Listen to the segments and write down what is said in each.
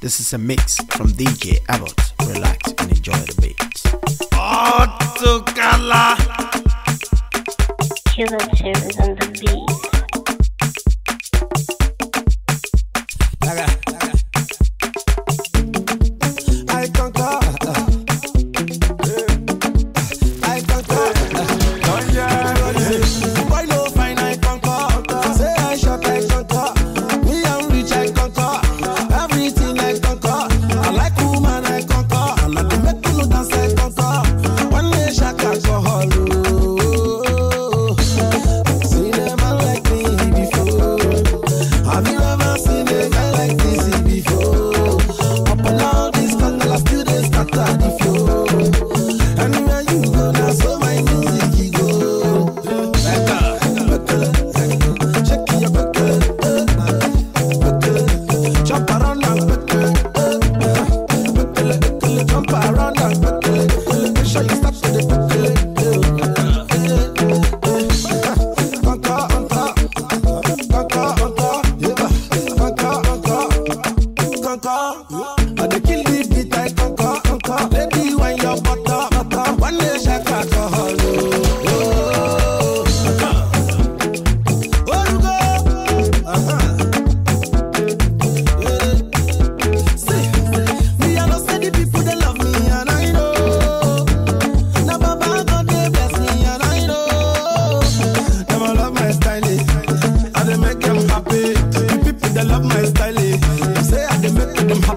This is a mix from DJ Abbott. Relax and enjoy the beat. Oh, Tukala! Killer Tim on the beat.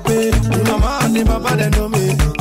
pay. Mama and the papa, they know me.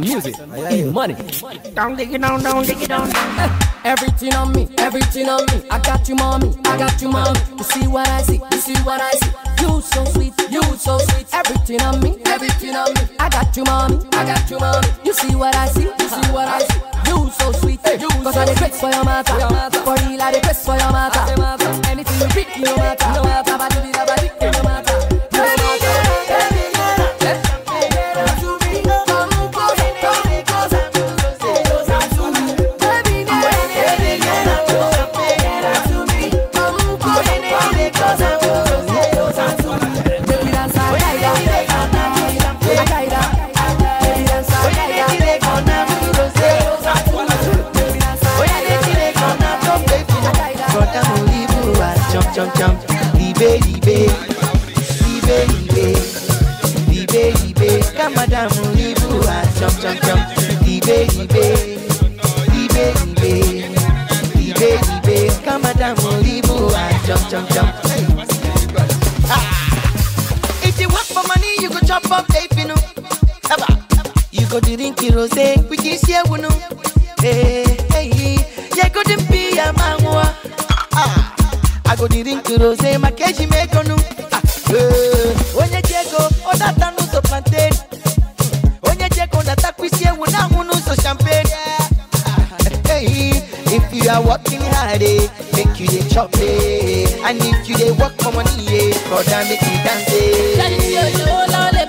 Five star music, e money. Down, dig it down, down, dig it down. Everything on me, everything on me. I got you, mommy. I got you, mommy. You see what I see, you see what I see. You so sweet, you so sweet. Everything on me, everything on me. I got you, mommy. I got you, mommy. You see what I see, you see what I see. You so sweet, you Cause I dey press for your matter. For real, I dey press for your matter. Anything you pick, no matter. No matter, but you be the body. No matter. Go drink be Ah. Rose my keji make no. Ah, are working hard, eh, make you dey chop eh. And if you dey work for money, eh, brother make you dance eh. Charity olówó lọ́wọ́ lè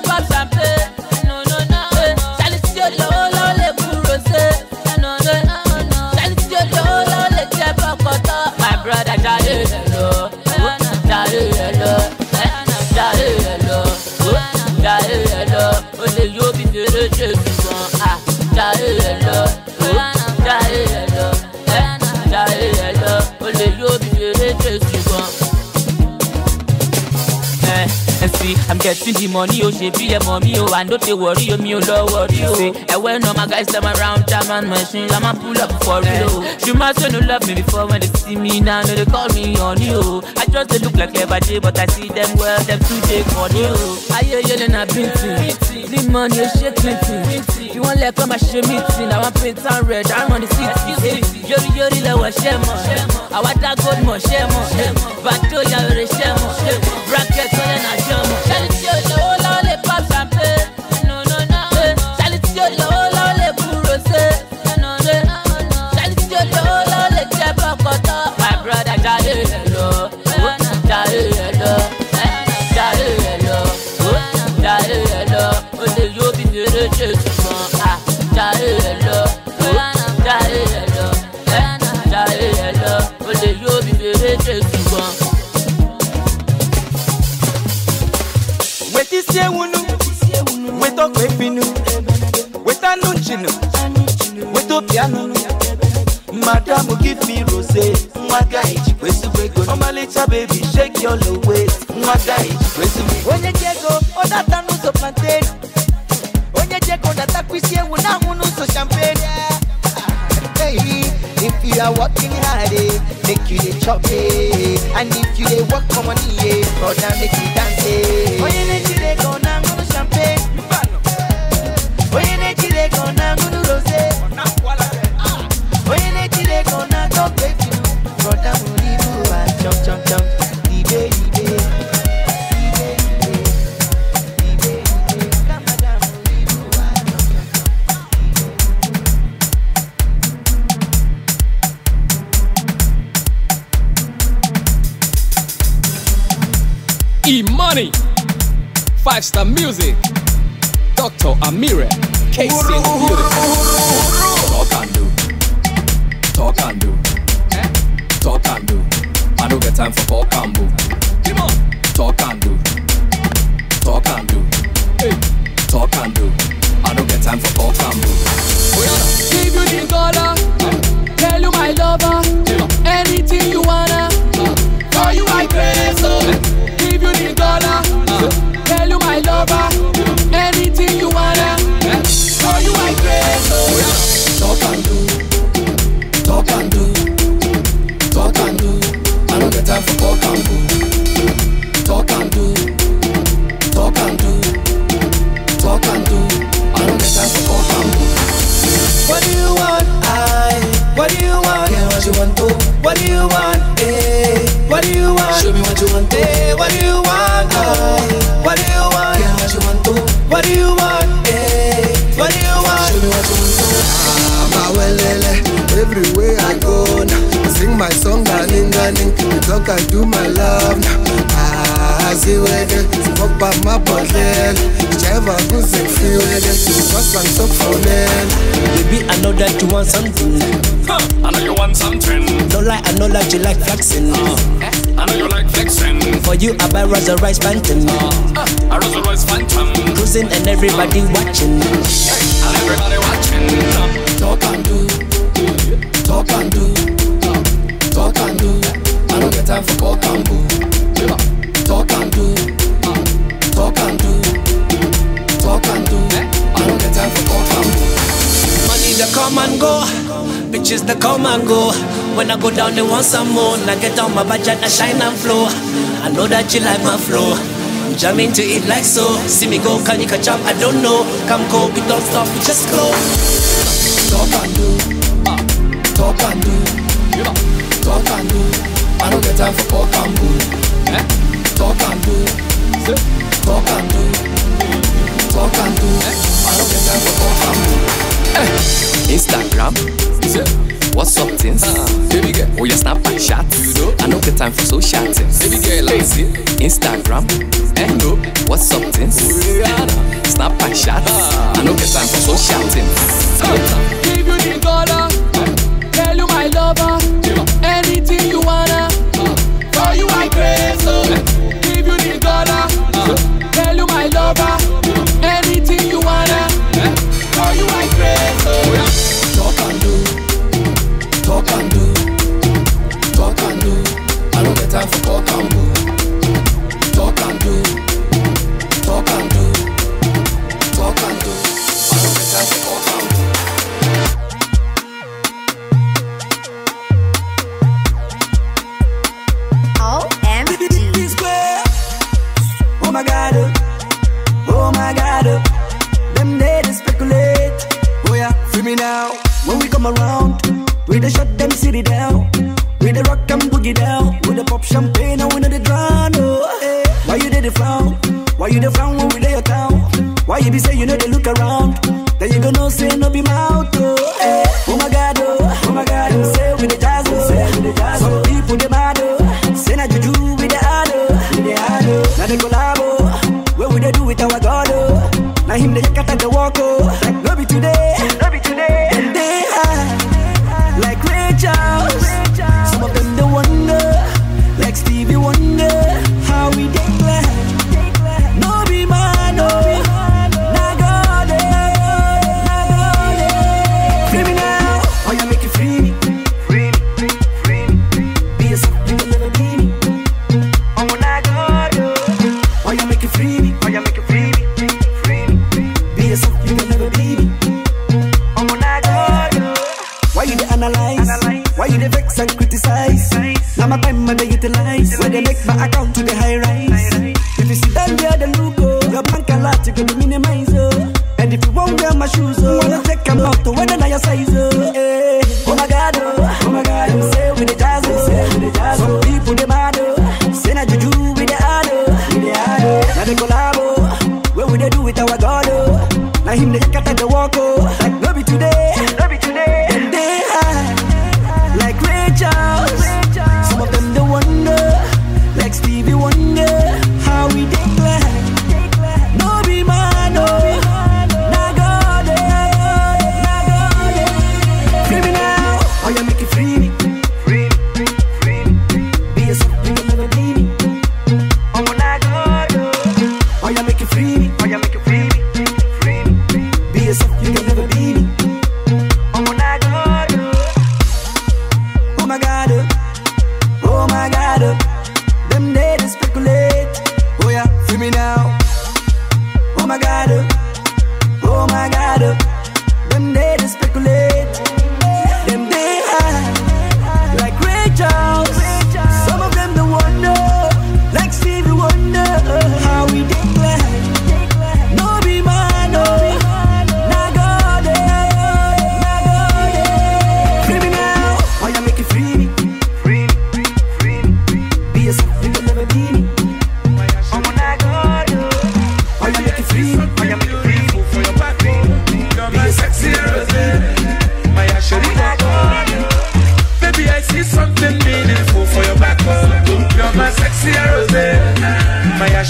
getting the money, oh, she be a mommy, oh, I know they worry, oh, me, oh, Lord, worry, oh. And when all my guys come around, German machine, I'ma pull up for real, oh. She must no love me before when they see me now, no, they call me honey, oh. I just they look like J, but I see them well, them too take money, oh. Ah, I hear you, then I been The money, oh, shit, plenty. You want let come, I show me, I want paint and red, I'm on the city. Yori, yori, la, wa, shemo. I want that gold, mo, shemo. Bato, ya, re, shemo. Bracket, oh, yeah, na, shemo. Charity, olówó lọ olè yóò bí bèrè ṣe ṣùgbọ́n. wet isi ewu nu wet ọkwa efi nu wet anụ nchinu wet obi give me rose nwa gaị jikwa ezigbo ego ọmalịcha bebi shake your low weight nwa gaị jikwa ezigbo ego onye ji ego ọ data n'ụzọ plantain. Onye ji ego ọ datakwa isi ewu na-ahụ n'ụzọ champagne. If you are working hard, eh, make you dey chop eh. And if you dey work for money, eh, brother make you dance eh. Onye na-ejide ego na-aṅụrụ champagne. money. Five star music. Dr. Amira. Kcee Talk and do. Talk and do. Eh? Talk and do. I don't get time for talk and boo. Come on. Talk and do. Talk and do. Hey. Talk and do. I don't get time for talk and boo. Royce Phantom. Uh, I Rolls Royce Phantom. Cruising and everybody watching. And everybody watching. Talk and do, talk and do, talk and do. I don't get time for talk and boo. Talk and do, talk and do, talk and do. I don't get time for talk and boo. Money they come and go, bitches they come and go. When I go down, they want some more. And I get on my budget, I shine and flow. I know that you like my flow. I'm it like so. See me go, can you catch up? I don't know. Come go, we don't stop, we just go. Talk and do, talk and do, talk and do. I don't get time for talk and boo. Talk and do, talk and do, talk and do. I don't get time for talk and boo. Instagram. What's up, things? Ah, ah. Baby girl, oh, you snap my shots. You know, I know the time for social things. Baby girl, lazy. Instagram. Eh, no. What's up, things? Snap my shots. I know the time for social things. Give you the dollar, tell you my lover, anything you wanna. For you I crazy, give you the dollar, tell you my lover, anything you wanna. For you I crazy, Talk and do, talk and do, time for talk and boo. Talk and do, talk and do, talk and do. I don't get. Oh my god, oh my god, them they speculate. Oh yeah, free me now. When we come around, we dey shut them city down. We dey rock and boogie down. We dey pop champagne and we know the drown. Oh, eh. Why you dey the frown? Why you dey frown when we dey your town? Why you be say you know they look around? Then you go know say no be mouth. Oh, eh. oh my god, oh, oh my god, them say we dey jazz. Oh, say we dey jazz. Some people they mad. Oh, say na juju. Oh, we dey hard. Oh, now. Oh, we do with our God? Oh, now him they cut the walk. Oh,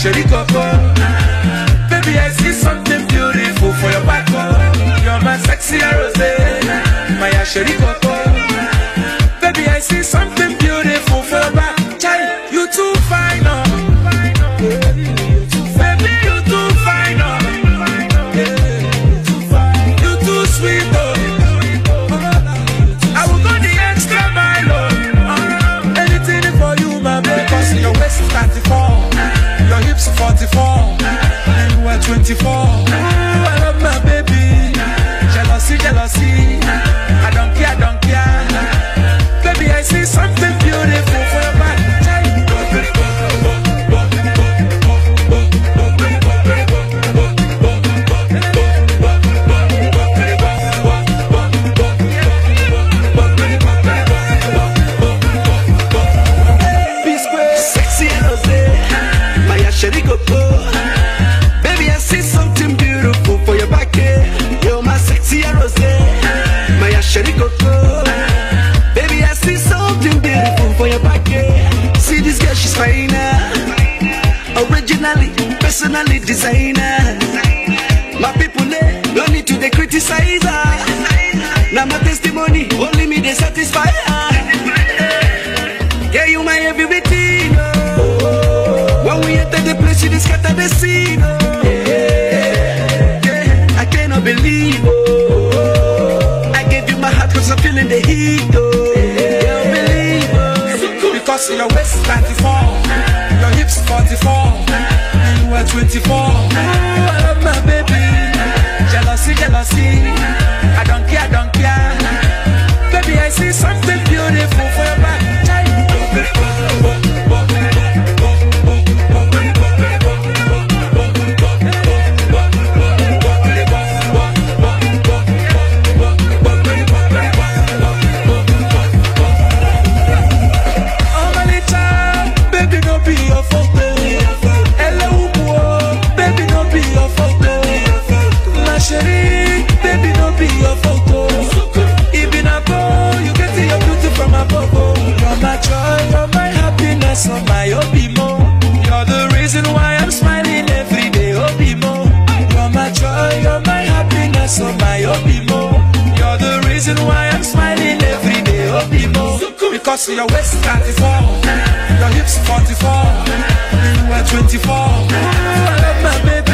chérie coco. scatter the scene, oh. Yeah, yeah. I cannot believe, oh. I gave you my heart cause I'm feeling the heat, oh. Yeah, believe, oh. Because your waist is 94, your hips 44, and you are 24. See your waist 34, your hips 44, you are 24. I love my baby.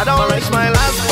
I don't waste my life.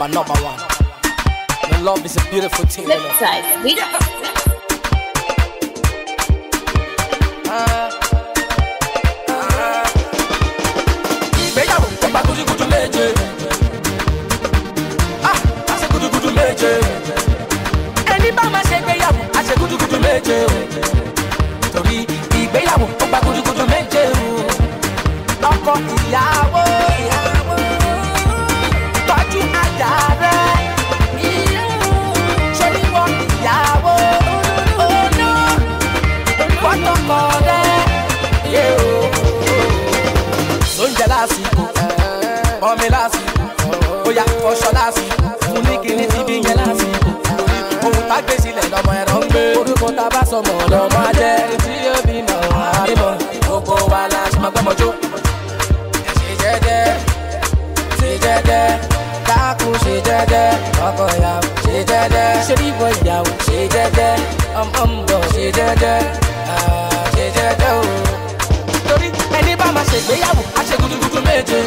Are number one. And love is a beautiful thing. you know. Flipside, we ìgbéyàwó tó gba gudugudu méje. Ah, a ṣe gudugudu méje. ẹni bá máa ṣe ìgbéyàwó a ṣe gudugudu méje o. bóyá ọṣọ lásìkò fún ní kíní ti bí yẹn lásìkò ohun tá gbé sílẹ̀ lọ́mọ ẹ̀rọ ń gbé. Orúkọ tá bá sọmọ lọ́mọ ajẹ́ tí yóò bímọ àbímọ gbogbo wa la ṣe máa gbọ́mọ jó ṣe jẹ́jẹ́ ṣe jẹ́jẹ́. Dákun ṣe jẹ́jẹ́. Ọkọ ìyàwó ṣe jẹ́jẹ́. Ṣe bíbọ ìyàwó? Ṣe jẹ́jẹ́. Ọmọ ṣe jẹ́jẹ́. Ṣe jẹ́jẹ́ o. Torí ẹni bá máa ṣègbéyàwó á méje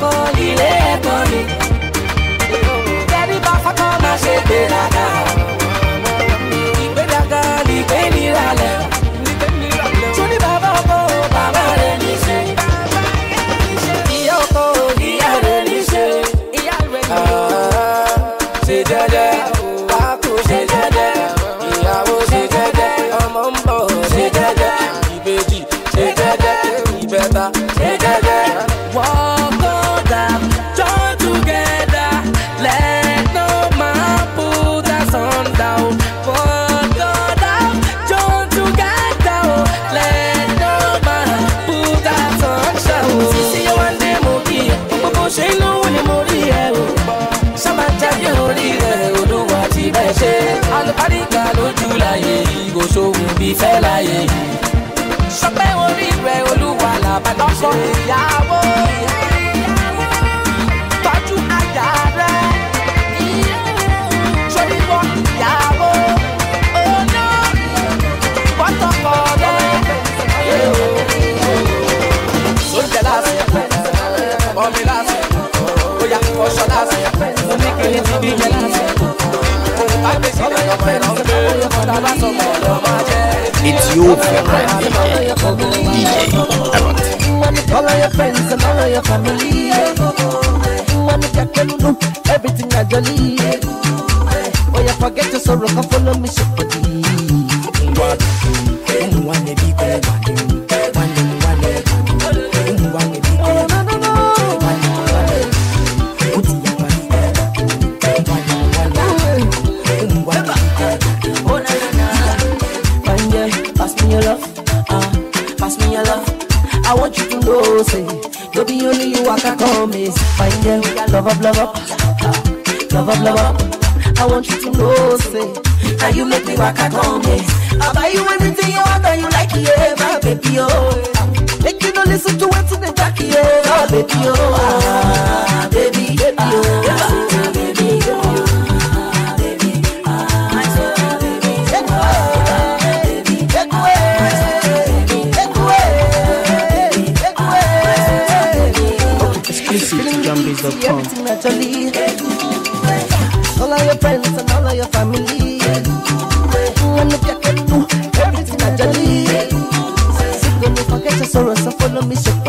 ọkọ ilé ẹ̀kọ́ ni kẹ́rí bá fọ́kọ́ máa ṣe gbéraga. Ìgbéraga ni ìgbé níralẹ̀. Sórí bàbá ọkọ bàbá rẹ̀ ní ṣe. Ìyá ọkọ ìyá rẹ̀ ní ṣe. Ṣe. Jẹ́jẹ́ ṣe. Ìyàwó tọ́jú ajá rẹ̀. Sórí wọn ìyàwó ọ̀nà pọ́tọ́kọ rẹ̀. Sóúnjẹ lásìkò, ọmọ lásìkò, bóyá ọṣọ lásìkò, oníkìlì ti bí yẹn lásìkò. Ohun tá gbé sílẹ̀ lọ́mọ ẹ̀rọ ń gbé, tá a bá sọmọ ọ̀dọ́ máa jẹ́. It's your favorite DJ, DJ. All of your friends and all of your family. Money kakelulu, everything I jolly. Oh, you forget your sorrow, come follow me, shepherdy. What? One day be good, one day, say, no be only you I can come is Find them, love up, love up, love up, love up. I want you to know, say, now you make me walk home is I buy you anything you want and you like it, yeah, my baby, oh. Make you no listen to what's in the back, yeah, oh, baby, oh, ah, baby, baby, oh, ah, baby, to JohnBiz.com. everything naturally. All of your friends and all of your family. And if you can do everything naturally. So don't forget your sorrows and follow me, shake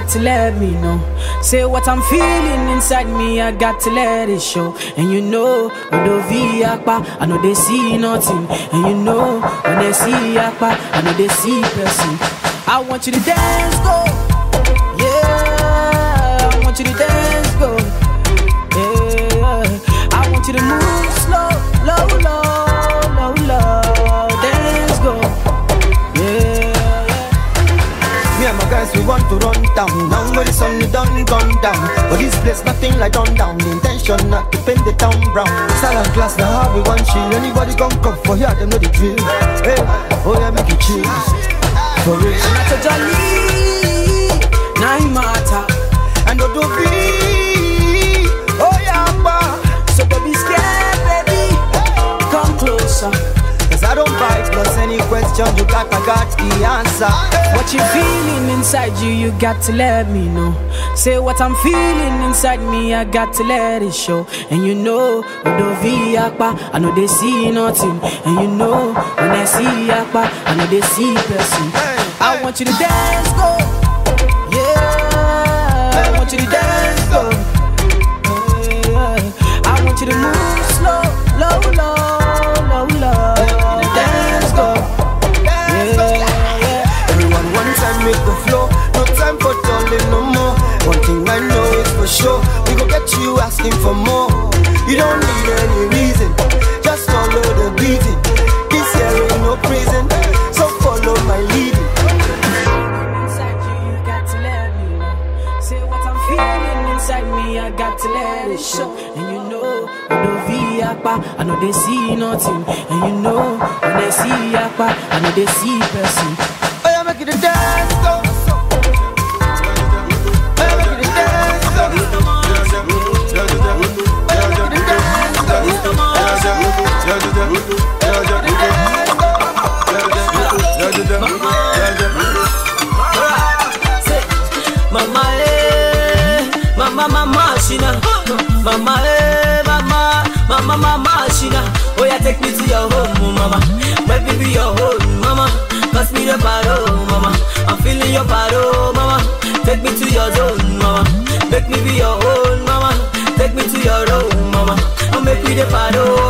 got to let me know. Say what I'm feeling inside me, I got to let it show. And you know, Odovi Akpa, I know they see nothing. And you know, when they see Akpa, I know they see person. I want you to dance, go. down. Now when the sun done gone down, but this place nothing like done down. The intention not to paint the town brown. Silent class the how we want chill. Anybody come come for here, them know the drill. Hey, oh yeah, make it chill for real. And that's a jolly nine matter and no do Oh yeah, bah. so don't be scared, baby. Come closer vibes Plus any question you got, I got the answer. What you feeling inside you, you got to let me know. Say what I'm feeling inside me, I got to let it show. And you know, Odovi Akpa, I know they see nothing. And you know, when I see Akpa, I know they see person. I want you to dance, go. Yeah, I want you to dance, go. I want you to move. looking for more. You don't need any reason, just follow the beating. This here ain't no prison, so follow my lead. Got to let me Say what I'm feelin' inside me, I got to let it show. And you know, when I see I know they see nothing. And you know, when they see Akpa, I know they see person. mama, hey, mama, mama, mama, Shina. Oh, yeah, take me to your home, oh, mama. Let me be your home, mama. Pass me the bottle, oh, mama. I'm feeling your bottle, oh, mama. Take me to your zone, mama. Make me be your own, mama. Take me to your own, mama. Oh, make me the bottle.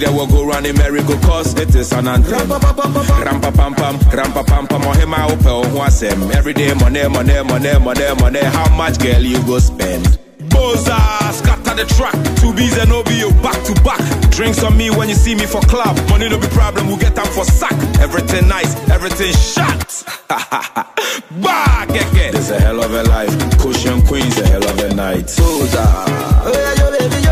they will go round the merry go cause it is an anthem. Rampa pam pam, rampa pam pam, or him I open once him. Every day money, money, money, money, money. How much girl you go spend? Boza, scatter the track. Two B's and OBO, back to back. Drinks on me when you see me for club. Money no be problem, we we'll get them for sack. Everything nice, everything shot. ha. get get. This a hell of a life. Cushion Queen's a hell of a night. Boza. Oh yeah, yo baby, yo.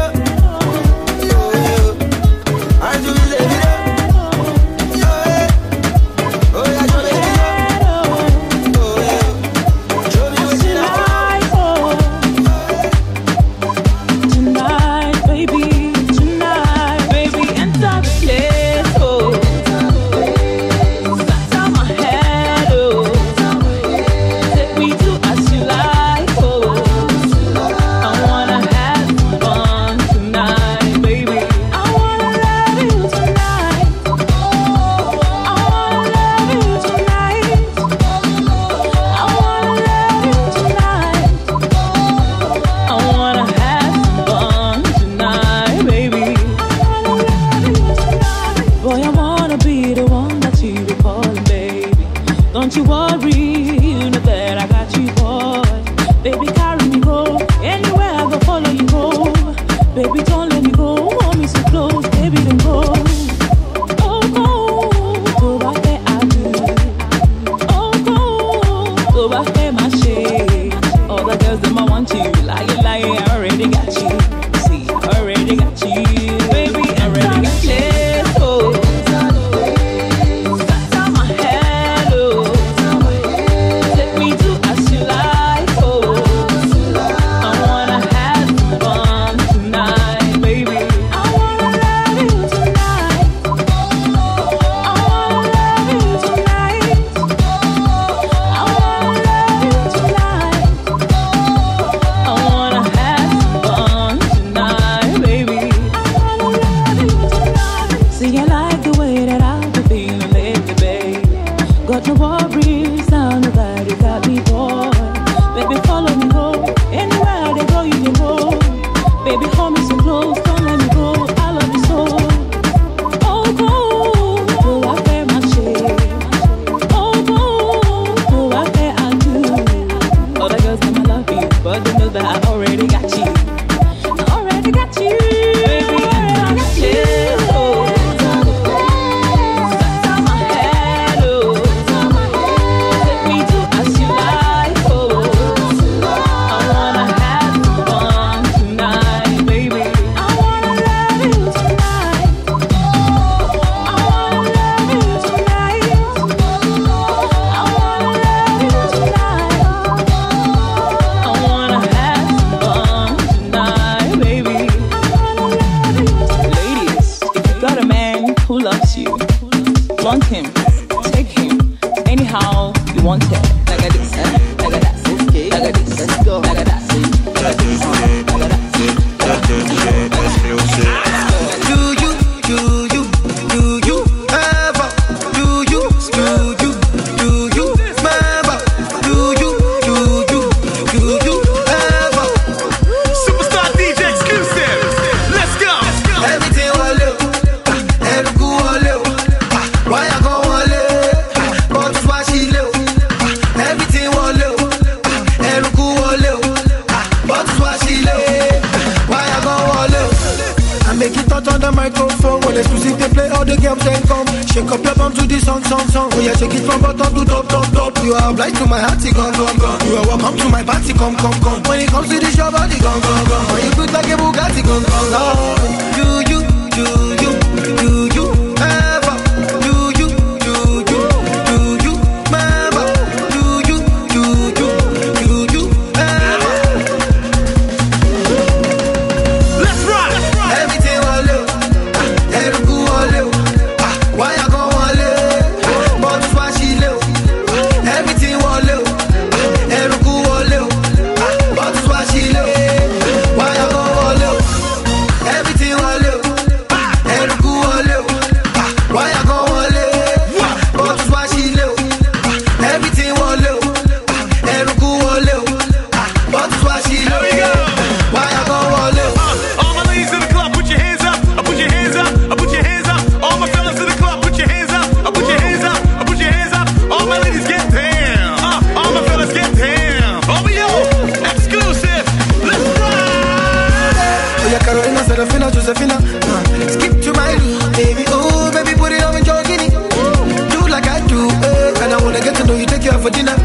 Medina.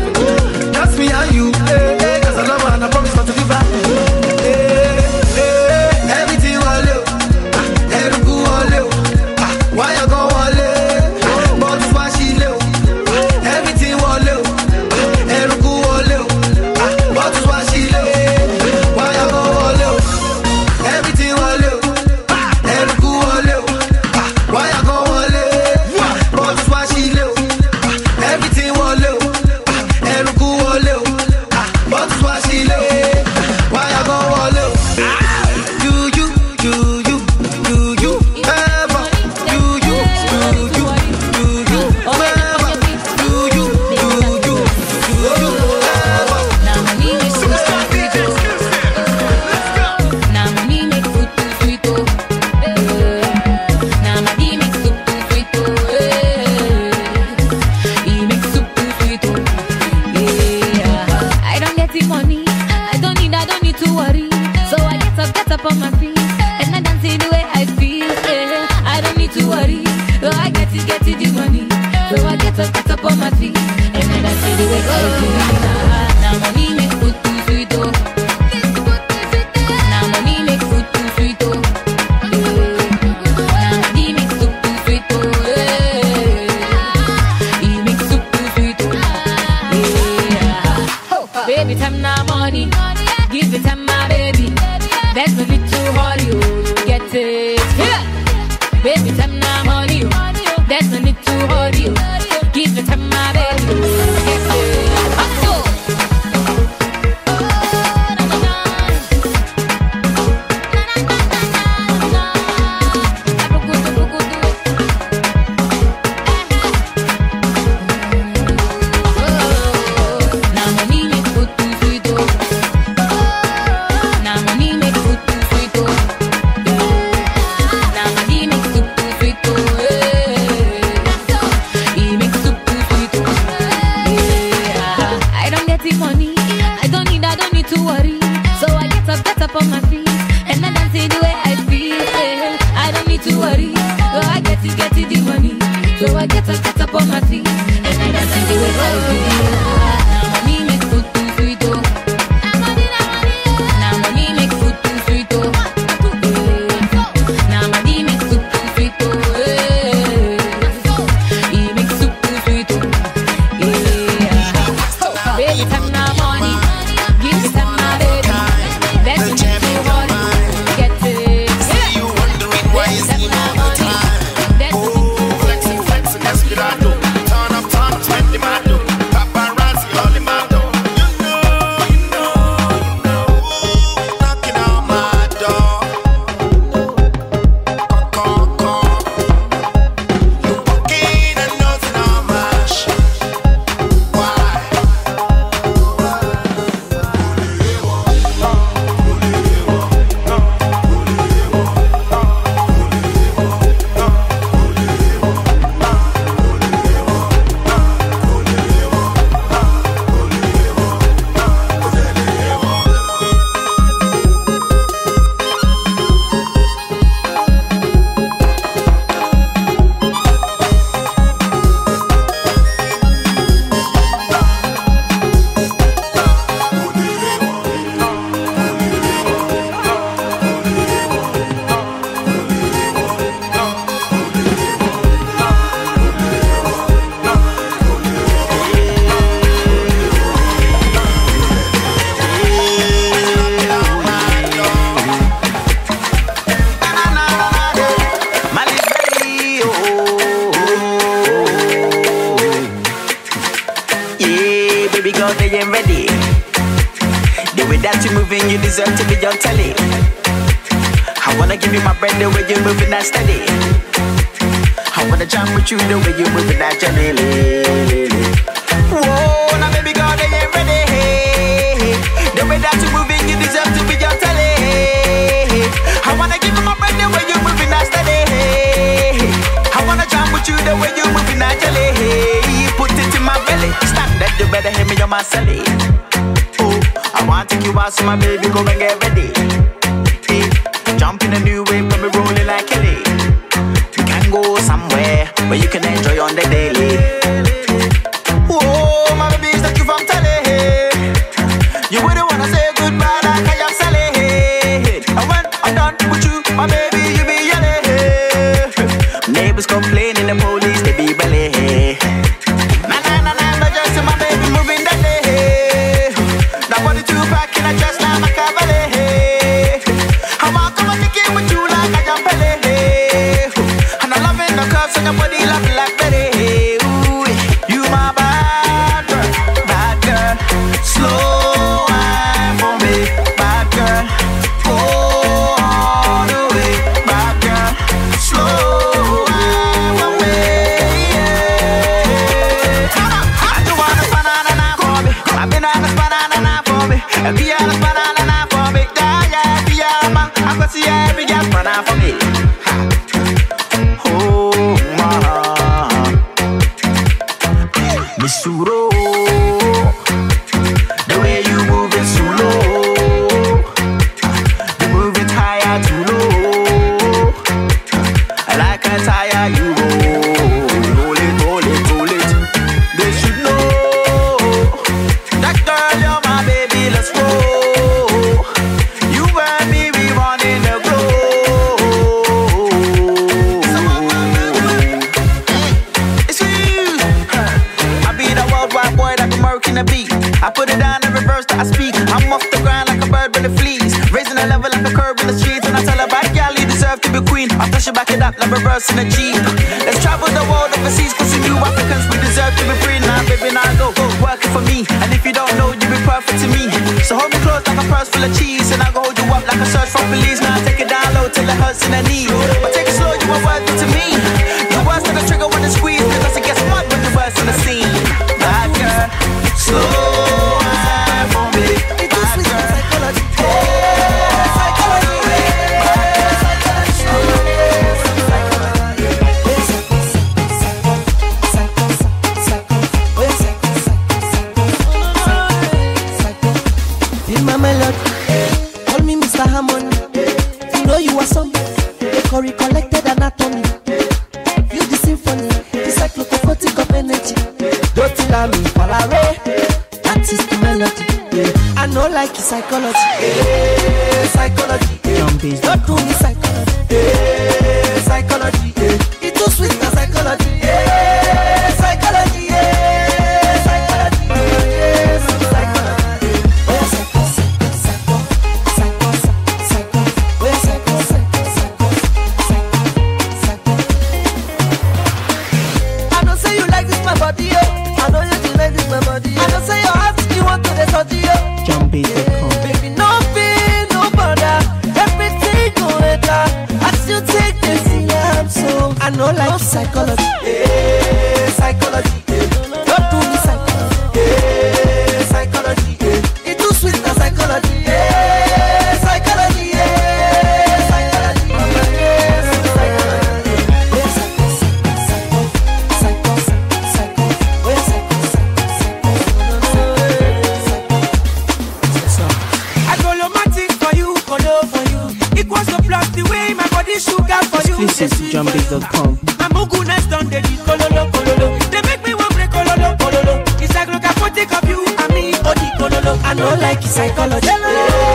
I don't like his psychology.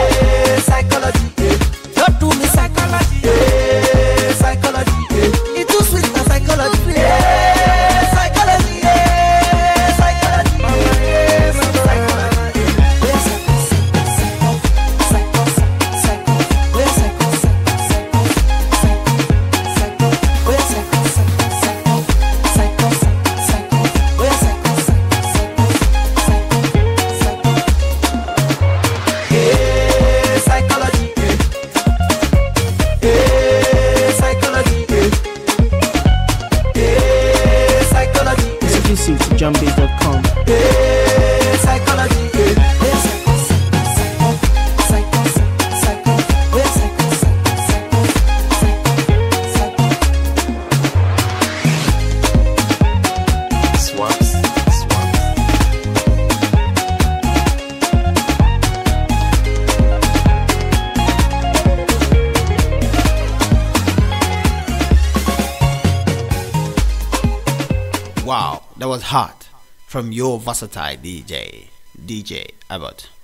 versatile DJ, DJ Abbott.